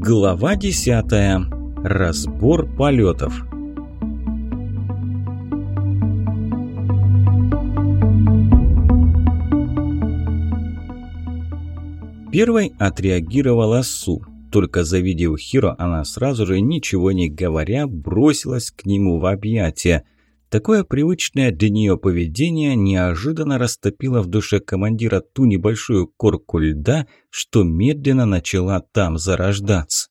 Глава 10. Разбор полетов. Первой отреагировала Су. Только завидев Хиро, она сразу же, ничего не говоря, бросилась к нему в объятия – Такое привычное для нее поведение неожиданно растопило в душе командира ту небольшую корку льда, что медленно начала там зарождаться.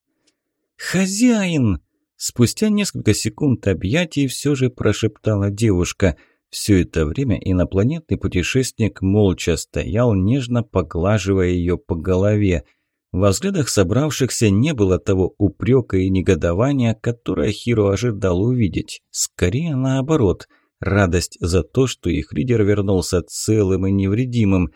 «Хозяин!» Спустя несколько секунд объятий все же прошептала девушка. Все это время инопланетный путешественник молча стоял, нежно поглаживая ее по голове – во взглядах собравшихся не было того упрека и негодования, которое Хиро ожидал увидеть. Скорее наоборот, радость за то, что их лидер вернулся целым и невредимым.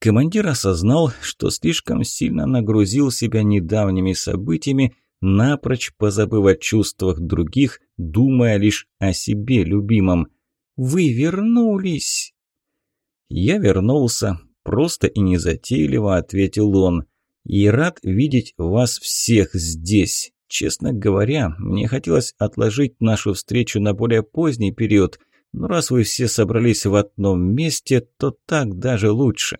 Командир осознал, что слишком сильно нагрузил себя недавними событиями, напрочь позабыв о чувствах других, думая лишь о себе любимом. «Вы вернулись!» «Я вернулся», – просто и незатейливо ответил он – и рад видеть вас всех здесь. Честно говоря, мне хотелось отложить нашу встречу на более поздний период, но раз вы все собрались в одном месте, то так даже лучше.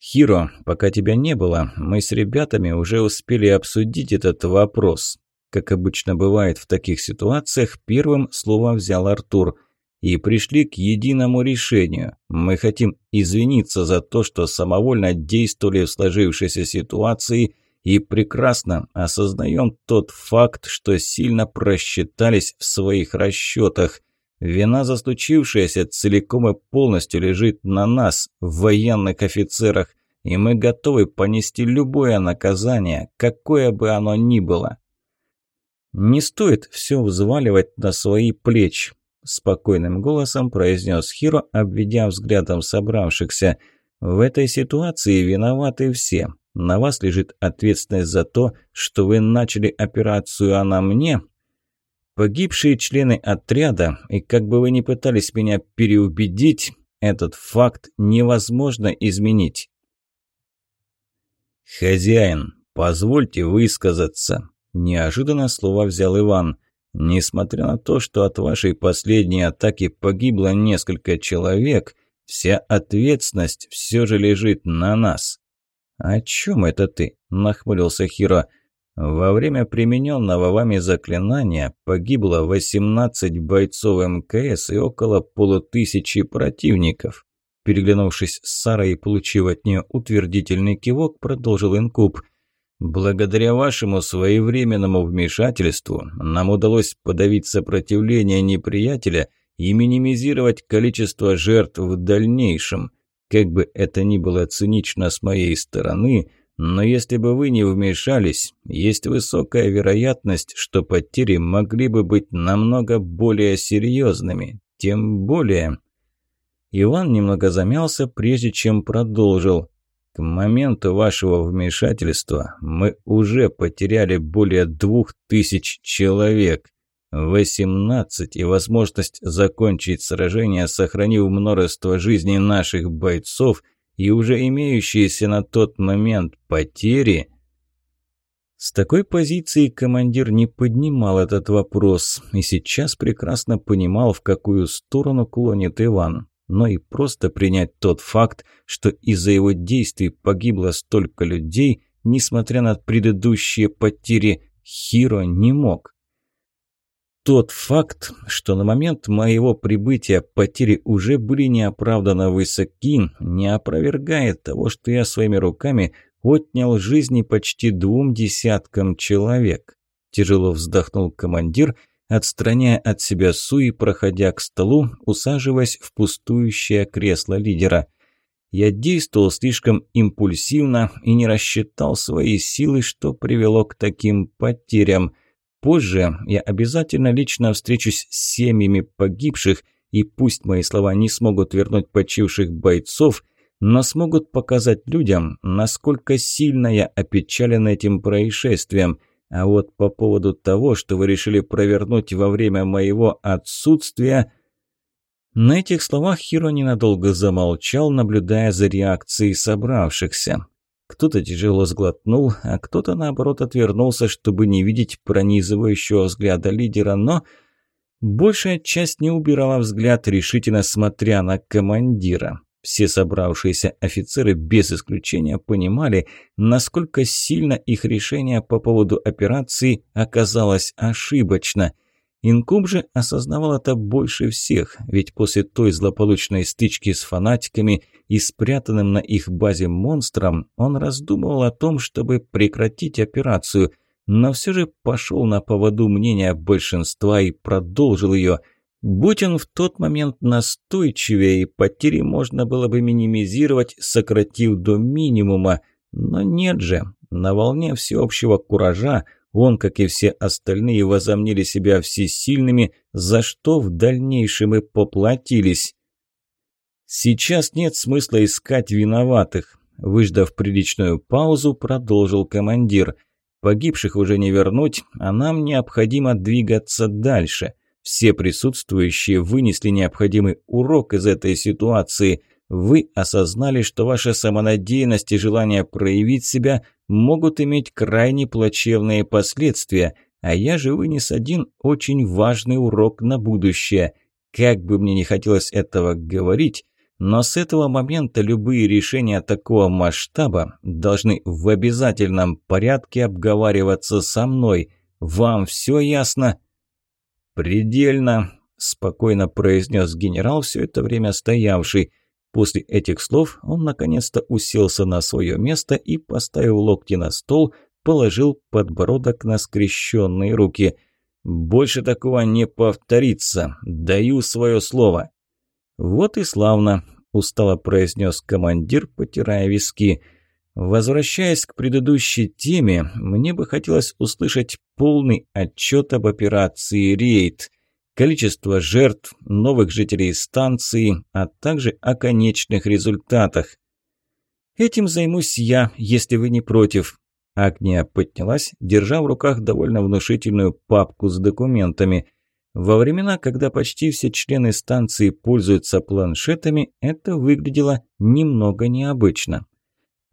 Хиро, пока тебя не было, мы с ребятами уже успели обсудить этот вопрос. Как обычно бывает в таких ситуациях, первым слово взял Артур – и пришли к единому решению. Мы хотим извиниться за то, что самовольно действовали в сложившейся ситуации и прекрасно осознаем тот факт, что сильно просчитались в своих расчетах. Вина за случившееся целиком и полностью лежит на нас, военных офицерах, и мы готовы понести любое наказание, какое бы оно ни было. Не стоит все взваливать на свои плечи спокойным голосом произнес Хиро, обведя взглядом собравшихся. «В этой ситуации виноваты все. На вас лежит ответственность за то, что вы начали операцию «А на мне». Погибшие члены отряда, и как бы вы ни пытались меня переубедить, этот факт невозможно изменить». «Хозяин, позвольте высказаться», – неожиданно слово взял Иван. Несмотря на то, что от вашей последней атаки погибло несколько человек, вся ответственность все же лежит на нас. «О чем это ты?» – нахмурился Хиро. «Во время примененного вами заклинания погибло 18 бойцов МКС и около полутысячи противников». Переглянувшись с Сарой и получив от нее утвердительный кивок, продолжил Инкуб – Благодаря вашему своевременному вмешательству нам удалось подавить сопротивление неприятеля и минимизировать количество жертв в дальнейшем. Как бы это ни было цинично с моей стороны, но если бы вы не вмешались, есть высокая вероятность, что потери могли бы быть намного более серьезными. Тем более... Иван немного замялся, прежде чем продолжил. К моменту вашего вмешательства мы уже потеряли более двух тысяч человек. 18 и возможность закончить сражение, сохранив множество жизней наших бойцов и уже имеющиеся на тот момент потери. С такой позиции командир не поднимал этот вопрос и сейчас прекрасно понимал, в какую сторону клонит Иван но и просто принять тот факт, что из-за его действий погибло столько людей, несмотря на предыдущие потери, Хиро не мог. Тот факт, что на момент моего прибытия потери уже были неоправданно высоки, не опровергает того, что я своими руками отнял жизни почти двум десяткам человек. Тяжело вздохнул командир – отстраняя от себя Суи, проходя к столу, усаживаясь в пустующее кресло лидера. Я действовал слишком импульсивно и не рассчитал свои силы, что привело к таким потерям. Позже я обязательно лично встречусь с семьями погибших, и пусть мои слова не смогут вернуть почивших бойцов, но смогут показать людям, насколько сильно я опечален этим происшествием – а вот по поводу того, что вы решили провернуть во время моего отсутствия... На этих словах Хиро ненадолго замолчал, наблюдая за реакцией собравшихся. Кто-то тяжело сглотнул, а кто-то, наоборот, отвернулся, чтобы не видеть пронизывающего взгляда лидера, но большая часть не убирала взгляд, решительно смотря на командира. Все собравшиеся офицеры без исключения понимали, насколько сильно их решение по поводу операции оказалось ошибочно – Инкуб же осознавал это больше всех, ведь после той злополучной стычки с фанатиками и спрятанным на их базе монстром, он раздумывал о том, чтобы прекратить операцию, но все же пошел на поводу мнения большинства и продолжил ее. Будь он в тот момент настойчивее, потери можно было бы минимизировать, сократив до минимума, но нет же, на волне всеобщего куража он, как и все остальные, возомнили себя всесильными, за что в дальнейшем и поплатились. Сейчас нет смысла искать виноватых. Выждав приличную паузу, продолжил командир. Погибших уже не вернуть, а нам необходимо двигаться дальше. Все присутствующие вынесли необходимый урок из этой ситуации – вы осознали, что ваша самонадеянность и желание проявить себя могут иметь крайне плачевные последствия, а я же вынес один очень важный урок на будущее. Как бы мне не хотелось этого говорить, но с этого момента любые решения такого масштаба должны в обязательном порядке обговариваться со мной. Вам все ясно? «Предельно», – спокойно произнес генерал, все это время стоявший – После этих слов он наконец-то уселся на свое место и, поставив локти на стол, положил подбородок на скрещенные руки. «Больше такого не повторится. Даю свое слово». «Вот и славно», – устало произнес командир, потирая виски. «Возвращаясь к предыдущей теме, мне бы хотелось услышать полный отчет об операции «Рейд» количество жертв, новых жителей станции, а также о конечных результатах. Этим займусь я, если вы не против. Агния поднялась, держа в руках довольно внушительную папку с документами. Во времена, когда почти все члены станции пользуются планшетами, это выглядело немного необычно.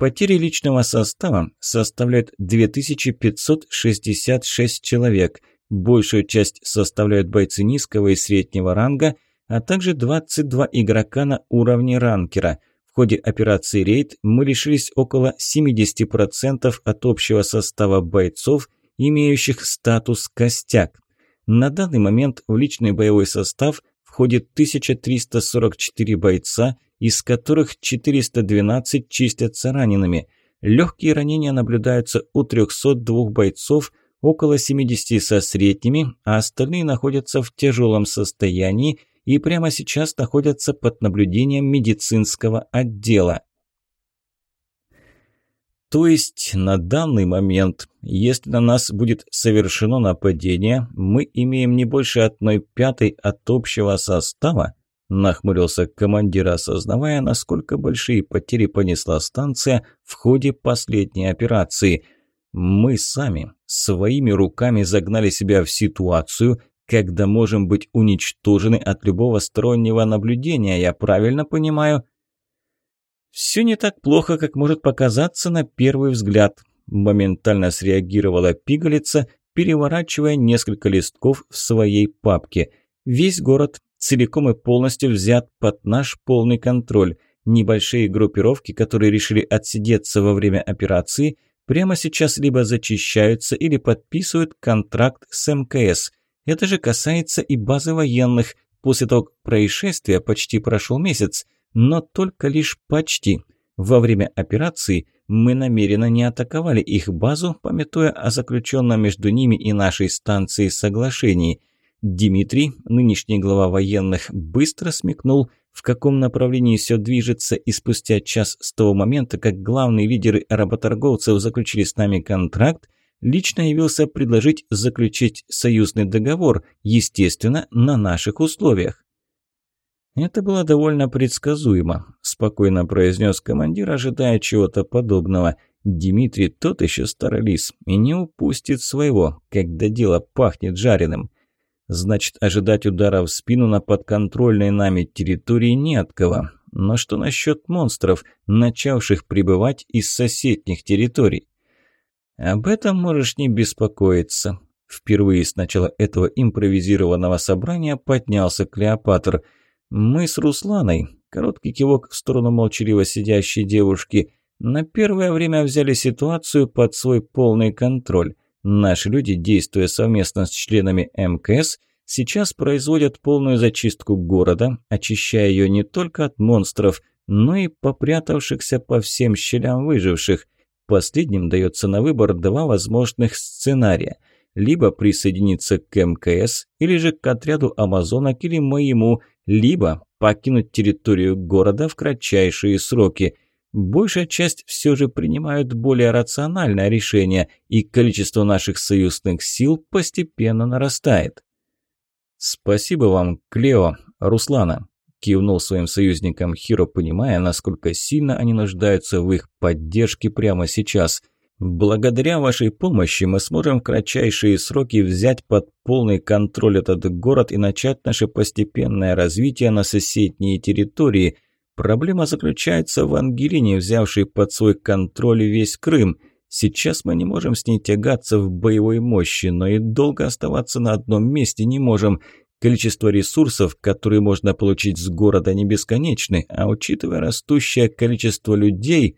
Потери личного состава составляют 2566 человек – Большую часть составляют бойцы низкого и среднего ранга, а также 22 игрока на уровне ранкера. В ходе операции «Рейд» мы лишились около 70% от общего состава бойцов, имеющих статус «Костяк». На данный момент в личный боевой состав входит 1344 бойца, из которых 412 чистятся ранеными. Легкие ранения наблюдаются у 302 бойцов – около 70 со средними, а остальные находятся в тяжелом состоянии и прямо сейчас находятся под наблюдением медицинского отдела. То есть на данный момент, если на нас будет совершено нападение, мы имеем не больше одной пятой от общего состава? Нахмурился командир, осознавая, насколько большие потери понесла станция в ходе последней операции – мы сами своими руками загнали себя в ситуацию, когда можем быть уничтожены от любого стороннего наблюдения, я правильно понимаю? Все не так плохо, как может показаться на первый взгляд. Моментально среагировала пигалица, переворачивая несколько листков в своей папке. Весь город целиком и полностью взят под наш полный контроль. Небольшие группировки, которые решили отсидеться во время операции – прямо сейчас либо зачищаются или подписывают контракт с МКС. Это же касается и базы военных. После того происшествия почти прошел месяц, но только лишь почти. Во время операции мы намеренно не атаковали их базу, пометуя о заключенном между ними и нашей станцией соглашении – Дмитрий, нынешний глава военных, быстро смекнул, в каком направлении все движется, и спустя час с того момента, как главные лидеры работорговцев заключили с нами контракт, лично явился предложить заключить союзный договор, естественно, на наших условиях. «Это было довольно предсказуемо», – спокойно произнес командир, ожидая чего-то подобного. «Дмитрий тот еще старый лис и не упустит своего, когда дело пахнет жареным». Значит, ожидать удара в спину на подконтрольной нами территории не от кого. Но что насчет монстров, начавших прибывать из соседних территорий? Об этом можешь не беспокоиться. Впервые с начала этого импровизированного собрания поднялся Клеопатр. Мы с Русланой, короткий кивок в сторону молчаливо сидящей девушки, на первое время взяли ситуацию под свой полный контроль. Наши люди, действуя совместно с членами МКС, сейчас производят полную зачистку города, очищая ее не только от монстров, но и попрятавшихся по всем щелям выживших. Последним дается на выбор два возможных сценария – либо присоединиться к МКС, или же к отряду амазонок или моему, либо покинуть территорию города в кратчайшие сроки. Большая часть все же принимают более рациональное решение, и количество наших союзных сил постепенно нарастает. «Спасибо вам, Клео, Руслана», – кивнул своим союзникам Хиро, понимая, насколько сильно они нуждаются в их поддержке прямо сейчас – Благодаря вашей помощи мы сможем в кратчайшие сроки взять под полный контроль этот город и начать наше постепенное развитие на соседние территории. Проблема заключается в Ангелине, взявшей под свой контроль весь Крым. Сейчас мы не можем с ней тягаться в боевой мощи, но и долго оставаться на одном месте не можем. Количество ресурсов, которые можно получить с города, не бесконечны, а учитывая растущее количество людей...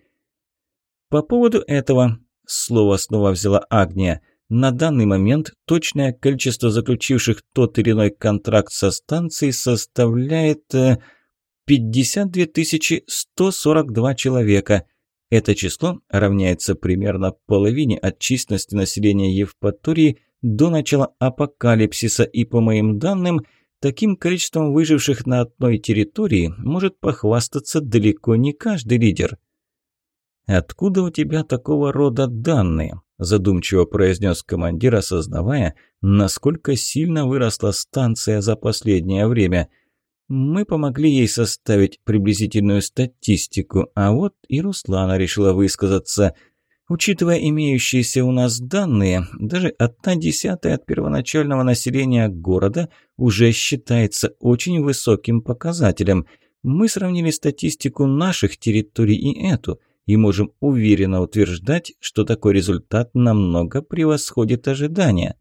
По поводу этого Слово снова взяла Агния. На данный момент точное количество заключивших тот или иной контракт со станцией составляет 52 э, 142 человека. Это число равняется примерно половине от численности населения Евпатории до начала апокалипсиса, и по моим данным, таким количеством выживших на одной территории может похвастаться далеко не каждый лидер. «Откуда у тебя такого рода данные?» – задумчиво произнес командир, осознавая, насколько сильно выросла станция за последнее время. «Мы помогли ей составить приблизительную статистику, а вот и Руслана решила высказаться». Учитывая имеющиеся у нас данные, даже одна десятая от первоначального населения города уже считается очень высоким показателем. Мы сравнили статистику наших территорий и эту – и можем уверенно утверждать, что такой результат намного превосходит ожидания.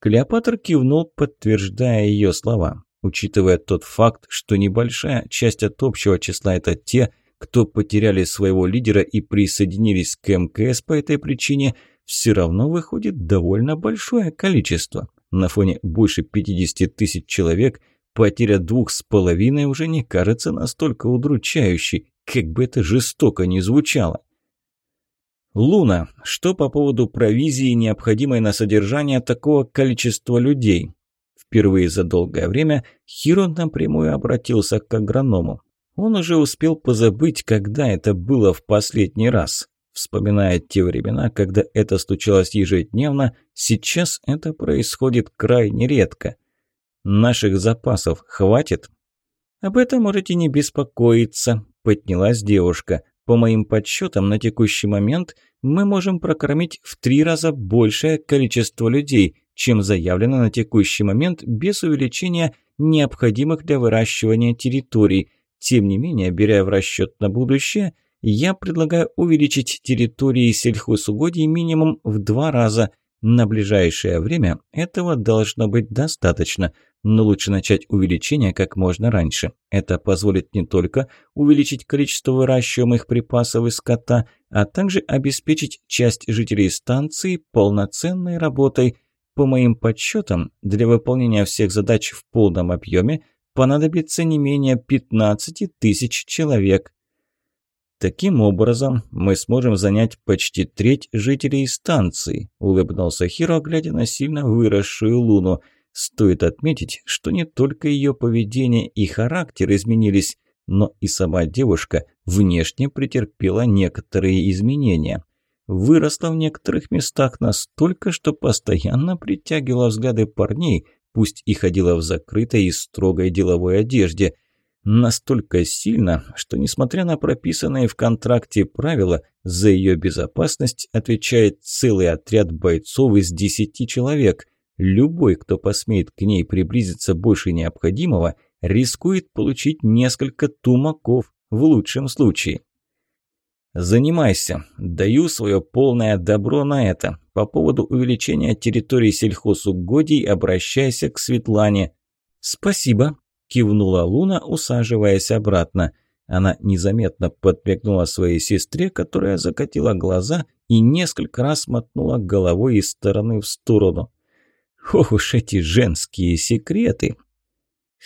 Клеопатр кивнул, подтверждая ее слова. Учитывая тот факт, что небольшая часть от общего числа – это те, кто потеряли своего лидера и присоединились к МКС по этой причине, все равно выходит довольно большое количество. На фоне больше 50 тысяч человек потеря двух с половиной уже не кажется настолько удручающей, как бы это жестоко ни звучало. «Луна, что по поводу провизии, необходимой на содержание такого количества людей?» Впервые за долгое время Хиро напрямую обратился к агроному. Он уже успел позабыть, когда это было в последний раз. Вспоминая те времена, когда это случалось ежедневно, сейчас это происходит крайне редко. Наших запасов хватит? Об этом можете не беспокоиться, поднялась девушка. По моим подсчетам, на текущий момент мы можем прокормить в три раза большее количество людей, чем заявлено на текущий момент без увеличения необходимых для выращивания территорий. Тем не менее, беря в расчет на будущее, я предлагаю увеличить территории сельхозугодий минимум в два раза. На ближайшее время этого должно быть достаточно – но лучше начать увеличение как можно раньше. Это позволит не только увеличить количество выращиваемых припасов и скота, а также обеспечить часть жителей станции полноценной работой. По моим подсчетам, для выполнения всех задач в полном объеме понадобится не менее 15 тысяч человек. Таким образом, мы сможем занять почти треть жителей станции, улыбнулся Хиро, глядя на сильно выросшую луну – Стоит отметить, что не только ее поведение и характер изменились, но и сама девушка внешне претерпела некоторые изменения. Выросла в некоторых местах настолько, что постоянно притягивала взгляды парней, пусть и ходила в закрытой и строгой деловой одежде. Настолько сильно, что, несмотря на прописанные в контракте правила, за ее безопасность отвечает целый отряд бойцов из десяти человек – Любой, кто посмеет к ней приблизиться больше необходимого, рискует получить несколько тумаков в лучшем случае. Занимайся. Даю свое полное добро на это. По поводу увеличения территории сельхозугодий обращайся к Светлане. Спасибо, кивнула Луна, усаживаясь обратно. Она незаметно подмигнула своей сестре, которая закатила глаза и несколько раз мотнула головой из стороны в сторону. Ох уж эти женские секреты!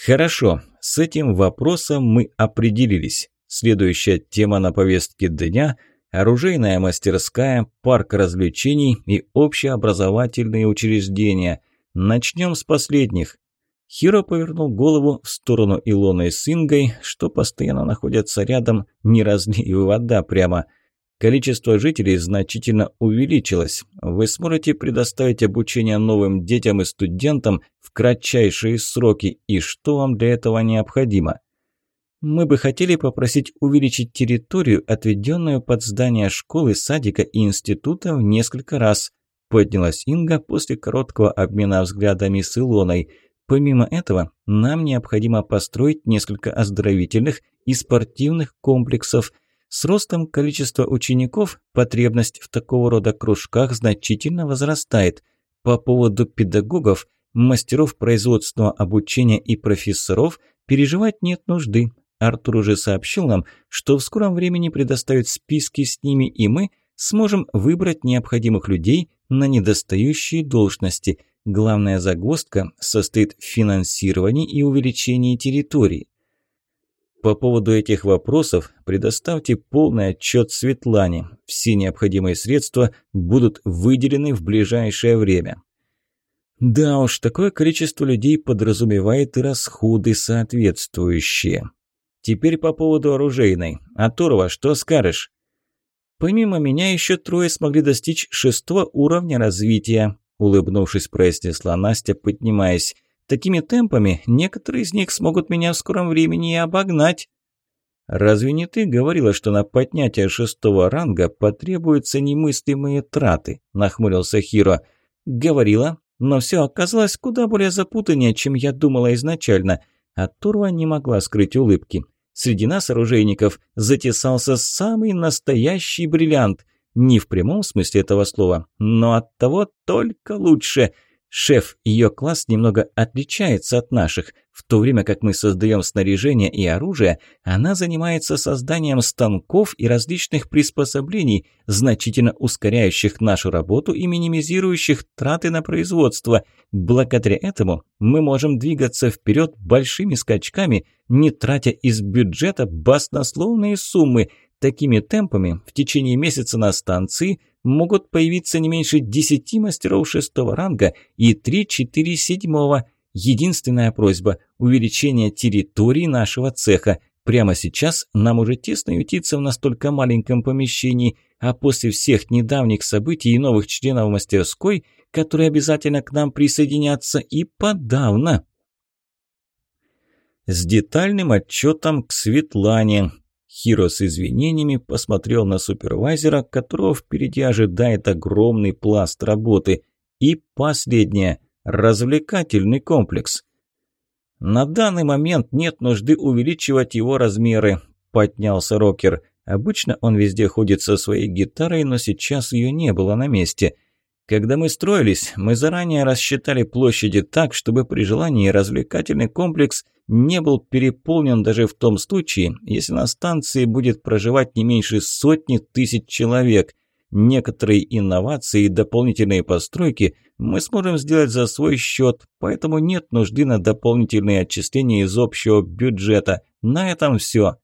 Хорошо, с этим вопросом мы определились. Следующая тема на повестке дня – оружейная мастерская, парк развлечений и общеобразовательные учреждения. Начнем с последних. Хиро повернул голову в сторону Илоны с Ингой, что постоянно находятся рядом, не разлей вода прямо – Количество жителей значительно увеличилось. Вы сможете предоставить обучение новым детям и студентам в кратчайшие сроки, и что вам для этого необходимо? Мы бы хотели попросить увеличить территорию, отведенную под здание школы, садика и института в несколько раз. Поднялась Инга после короткого обмена взглядами с Илоной. Помимо этого, нам необходимо построить несколько оздоровительных и спортивных комплексов – с ростом количества учеников потребность в такого рода кружках значительно возрастает. По поводу педагогов, мастеров производственного обучения и профессоров переживать нет нужды. Артур уже сообщил нам, что в скором времени предоставит списки с ними, и мы сможем выбрать необходимых людей на недостающие должности. Главная загвоздка состоит в финансировании и увеличении территории. По поводу этих вопросов предоставьте полный отчет Светлане. Все необходимые средства будут выделены в ближайшее время. Да уж, такое количество людей подразумевает и расходы соответствующие. Теперь по поводу оружейной. Атурова, что скажешь? Помимо меня еще трое смогли достичь шестого уровня развития, улыбнувшись, произнесла Настя, поднимаясь. Такими темпами некоторые из них смогут меня в скором времени и обогнать. Разве не ты говорила, что на поднятие шестого ранга потребуются немыслимые траты? Нахмурился Хиро. Говорила, но все оказалось куда более запутаннее, чем я думала изначально. А Турва не могла скрыть улыбки. Среди нас, оружейников, затесался самый настоящий бриллиант. Не в прямом смысле этого слова, но от того только лучше – Шеф, ее класс немного отличается от наших. В то время как мы создаем снаряжение и оружие, она занимается созданием станков и различных приспособлений, значительно ускоряющих нашу работу и минимизирующих траты на производство. Благодаря этому мы можем двигаться вперед большими скачками, не тратя из бюджета баснословные суммы. Такими темпами в течение месяца на станции – могут появиться не меньше десяти мастеров шестого ранга и три-четыре седьмого. Единственная просьба – увеличение территории нашего цеха. Прямо сейчас нам уже тесно ютиться в настолько маленьком помещении, а после всех недавних событий и новых членов мастерской, которые обязательно к нам присоединятся, и подавно. С детальным отчетом к Светлане. Хиро с извинениями посмотрел на супервайзера, которого впереди ожидает огромный пласт работы. И последнее – развлекательный комплекс. «На данный момент нет нужды увеличивать его размеры», – поднялся Рокер. Обычно он везде ходит со своей гитарой, но сейчас ее не было на месте. Когда мы строились, мы заранее рассчитали площади так, чтобы при желании развлекательный комплекс не был переполнен даже в том случае, если на станции будет проживать не меньше сотни тысяч человек. Некоторые инновации и дополнительные постройки мы сможем сделать за свой счет, поэтому нет нужды на дополнительные отчисления из общего бюджета. На этом все.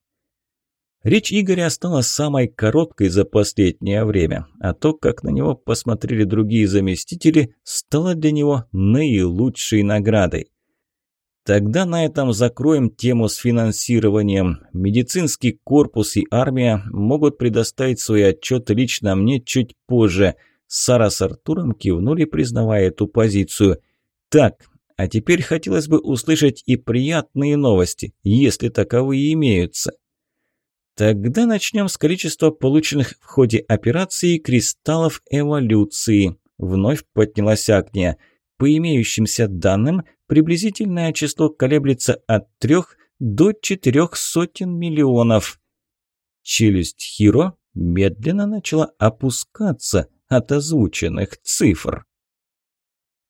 Речь Игоря стала самой короткой за последнее время, а то, как на него посмотрели другие заместители, стало для него наилучшей наградой. Тогда на этом закроем тему с финансированием. Медицинский корпус и армия могут предоставить свои отчеты лично мне чуть позже. Сара с Артуром кивнули, признавая эту позицию. Так, а теперь хотелось бы услышать и приятные новости, если таковые имеются. Тогда начнем с количества полученных в ходе операции кристаллов эволюции. Вновь поднялась Агния. По имеющимся данным, приблизительное число колеблется от трех до четырех сотен миллионов. Челюсть Хиро медленно начала опускаться от озвученных цифр.